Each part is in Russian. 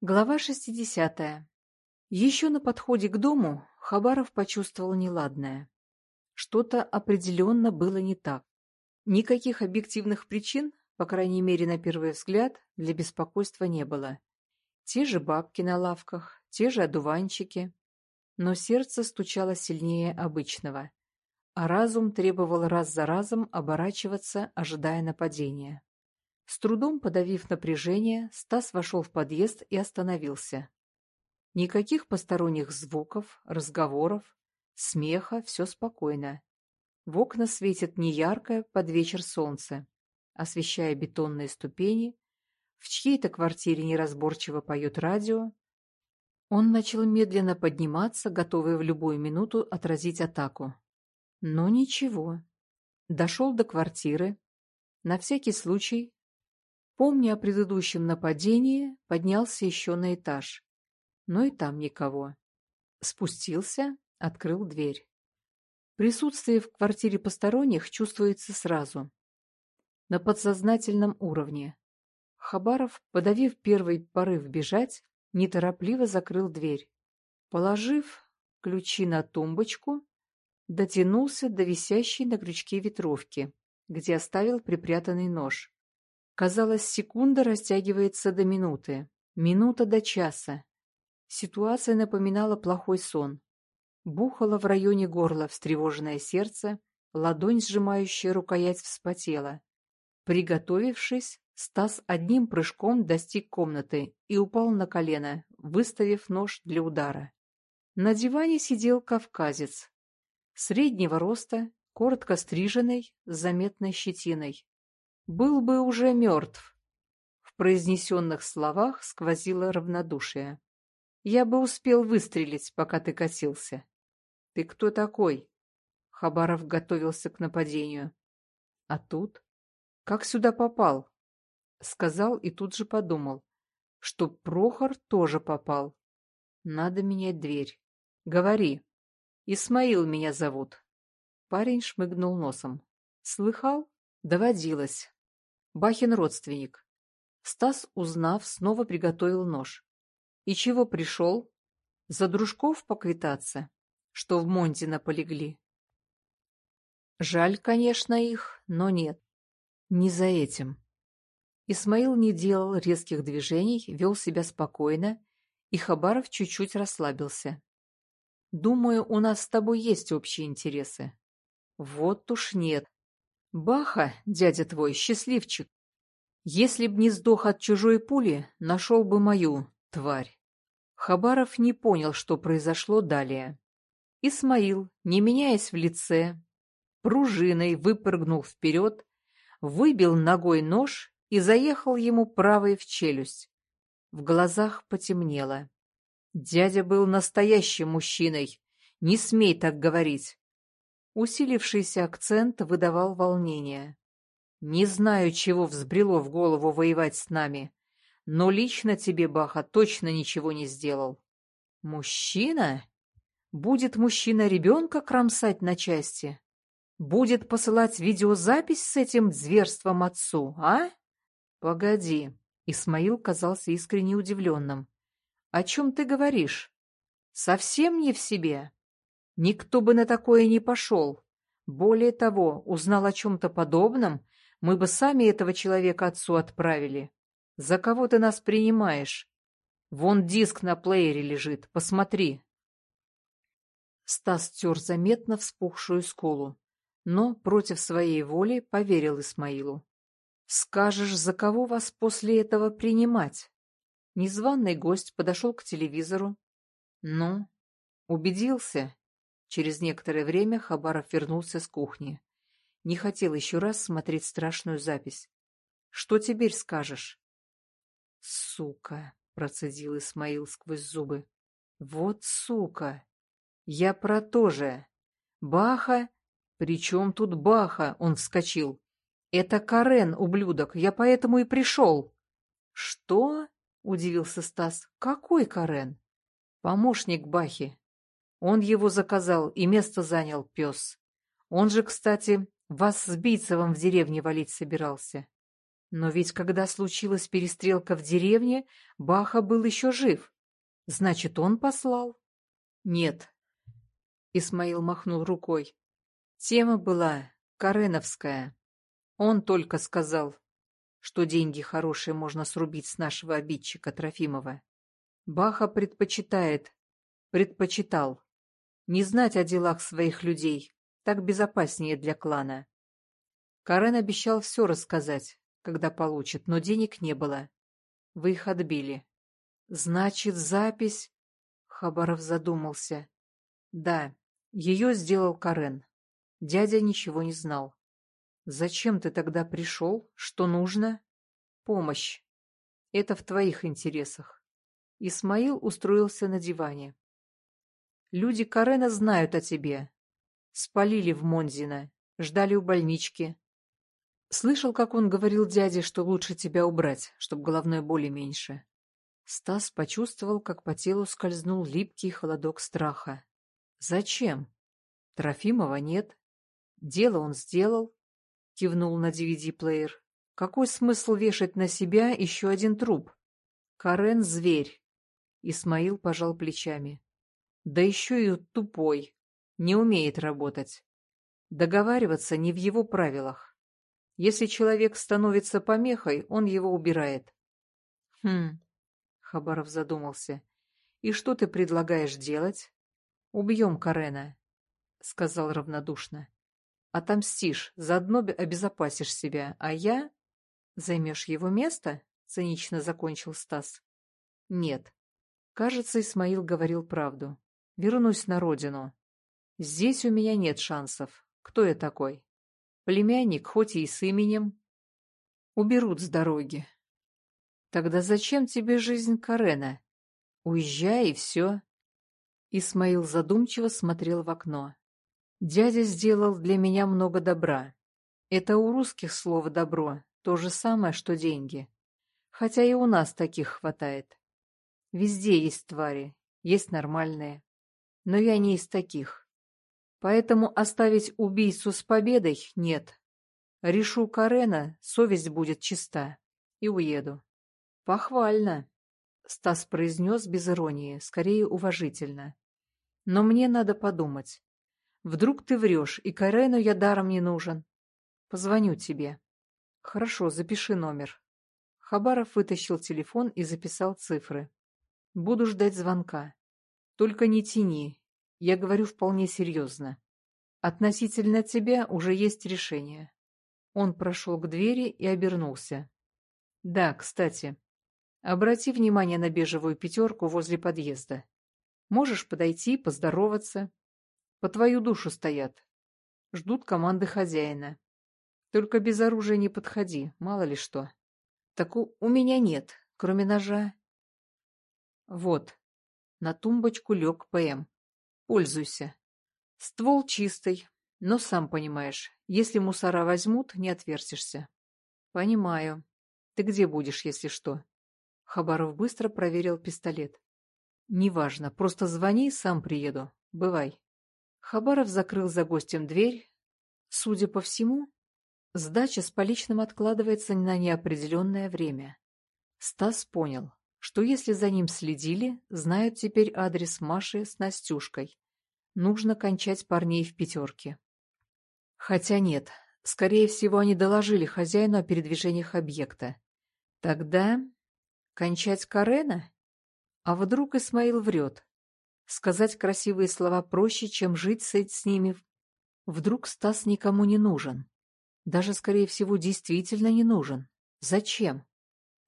Глава 60. Еще на подходе к дому Хабаров почувствовал неладное. Что-то определенно было не так. Никаких объективных причин, по крайней мере на первый взгляд, для беспокойства не было. Те же бабки на лавках, те же одуванчики. Но сердце стучало сильнее обычного, а разум требовал раз за разом оборачиваться, ожидая нападения. С трудом подавив напряжение, Стас вошел в подъезд и остановился. Никаких посторонних звуков, разговоров, смеха, все спокойно. В окна светит неяркое под вечер солнце, освещая бетонные ступени, в чьей-то квартире неразборчиво поет радио. Он начал медленно подниматься, готовый в любую минуту отразить атаку. Но ничего. Дошел до квартиры. На всякий случай Помня о предыдущем нападении, поднялся еще на этаж. Но и там никого. Спустился, открыл дверь. Присутствие в квартире посторонних чувствуется сразу. На подсознательном уровне. Хабаров, подавив первый порыв бежать, неторопливо закрыл дверь. Положив ключи на тумбочку, дотянулся до висящей на крючке ветровки, где оставил припрятанный нож. Казалось, секунда растягивается до минуты, минута до часа. Ситуация напоминала плохой сон. Бухало в районе горла встревоженное сердце, ладонь, сжимающая рукоять, вспотела. Приготовившись, Стас одним прыжком достиг комнаты и упал на колено, выставив нож для удара. На диване сидел кавказец. Среднего роста, коротко стриженный, с заметной щетиной был бы уже мертв. В произнесенных словах сквозило равнодушие. Я бы успел выстрелить, пока ты катился. Ты кто такой? Хабаров готовился к нападению. А тут? Как сюда попал? Сказал и тут же подумал, что Прохор тоже попал. Надо менять дверь. Говори. Исмаил меня зовут. Парень шмыгнул носом. Слыхал? Доводилось. Бахин родственник. Стас, узнав, снова приготовил нож. И чего пришел? За дружков поквитаться, что в Монтино полегли. Жаль, конечно, их, но нет. Не за этим. Исмаил не делал резких движений, вел себя спокойно, и Хабаров чуть-чуть расслабился. «Думаю, у нас с тобой есть общие интересы». «Вот уж нет. Баха, дядя твой, счастливчик. Если б не сдох от чужой пули, нашел бы мою, тварь. Хабаров не понял, что произошло далее. Исмаил, не меняясь в лице, пружиной выпрыгнул вперед, выбил ногой нож и заехал ему правой в челюсть. В глазах потемнело. Дядя был настоящим мужчиной. Не смей так говорить. Усилившийся акцент выдавал волнение. «Не знаю, чего взбрело в голову воевать с нами, но лично тебе, Баха, точно ничего не сделал». «Мужчина? Будет мужчина ребенка кромсать на части? Будет посылать видеозапись с этим зверством отцу, а?» «Погоди», — Исмаил казался искренне удивленным. «О чем ты говоришь? Совсем не в себе?» Никто бы на такое не пошел. Более того, узнал о чем-то подобном, мы бы сами этого человека отцу отправили. За кого ты нас принимаешь? Вон диск на плеере лежит, посмотри. Стас тер заметно вспухшую скулу, но против своей воли поверил Исмаилу. «Скажешь, за кого вас после этого принимать?» Незваный гость подошел к телевизору. «Ну, убедился?» Через некоторое время Хабаров вернулся с кухни. Не хотел еще раз смотреть страшную запись. «Что теперь скажешь?» «Сука!» — процедил Исмаил сквозь зубы. «Вот сука! Я про то же! Баха? Причем тут Баха?» — он вскочил. «Это Карен, ублюдок, я поэтому и пришел». «Что?» — удивился Стас. «Какой Карен?» «Помощник Бахи. Он его заказал, и место занял пес. Он же, кстати, вас с Бийцевым в деревне валить собирался. Но ведь когда случилась перестрелка в деревне, Баха был еще жив. Значит, он послал? Нет. Исмаил махнул рукой. Тема была Кареновская. Он только сказал, что деньги хорошие можно срубить с нашего обидчика Трофимова. Баха предпочитает, предпочитал, не знать о делах своих людей, так безопаснее для клана. Карен обещал все рассказать, когда получит, но денег не было. Вы их отбили. Значит, запись... Хабаров задумался. Да, ее сделал Карен. Дядя ничего не знал. Зачем ты тогда пришел? Что нужно? Помощь. Это в твоих интересах. Исмаил устроился на диване. Люди Карена знают о тебе. Спалили в Монзино, ждали у больнички. Слышал, как он говорил дяде, что лучше тебя убрать, чтобы головной боли меньше. Стас почувствовал, как по телу скользнул липкий холодок страха. Зачем? Трофимова нет. Дело он сделал, кивнул на DVD-плеер. Какой смысл вешать на себя еще один труп? Карен — зверь. Исмаил пожал плечами. Да еще и тупой. Не умеет работать. Договариваться не в его правилах. Если человек становится помехой, он его убирает. Хм, Хабаров задумался. И что ты предлагаешь делать? Убьем Карена, сказал равнодушно. Отомстишь, заодно обезопасишь себя, а я... Займешь его место? Цинично закончил Стас. Нет. Кажется, Исмаил говорил правду. Вернусь на родину. Здесь у меня нет шансов. Кто я такой? Племянник, хоть и с именем. Уберут с дороги. Тогда зачем тебе жизнь Карена? Уезжай и все. Исмаил задумчиво смотрел в окно. Дядя сделал для меня много добра. Это у русских слово «добро» то же самое, что деньги. Хотя и у нас таких хватает. Везде есть твари, есть нормальные но я не из таких. Поэтому оставить убийцу с победой нет. Решу Карена, совесть будет чиста. И уеду. Похвально, Стас произнес без иронии, скорее уважительно. Но мне надо подумать. Вдруг ты врешь, и Карену я даром не нужен. Позвоню тебе. Хорошо, запиши номер. Хабаров вытащил телефон и записал цифры. Буду ждать звонка. Только не тяни. Я говорю вполне серьезно. Относительно тебя уже есть решение. Он прошел к двери и обернулся. Да, кстати, обрати внимание на бежевую пятерку возле подъезда. Можешь подойти, поздороваться. По твою душу стоят. Ждут команды хозяина. Только без оружия не подходи, мало ли что. Так у, у меня нет, кроме ножа. Вот, на тумбочку лег ПМ. Пользуйся. Ствол чистый, но сам понимаешь, если мусора возьмут, не отвертишься. Понимаю. Ты где будешь, если что? Хабаров быстро проверил пистолет. Неважно, просто звони, сам приеду. Бывай. Хабаров закрыл за гостем дверь. Судя по всему, сдача с поличным откладывается на неопределенное время. Стас понял что если за ним следили, знают теперь адрес Маши с Настюшкой. Нужно кончать парней в пятерке. Хотя нет, скорее всего, они доложили хозяину о передвижениях объекта. Тогда кончать Карена? А вдруг Исмаил врет? Сказать красивые слова проще, чем жить с ними. Вдруг Стас никому не нужен. Даже, скорее всего, действительно не нужен. Зачем?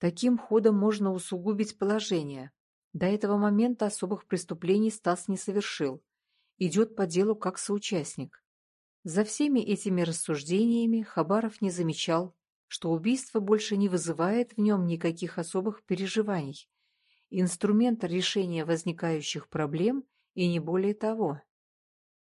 Таким ходом можно усугубить положение. До этого момента особых преступлений Стас не совершил. Идет по делу как соучастник. За всеми этими рассуждениями Хабаров не замечал, что убийство больше не вызывает в нем никаких особых переживаний. Инструмент решения возникающих проблем и не более того.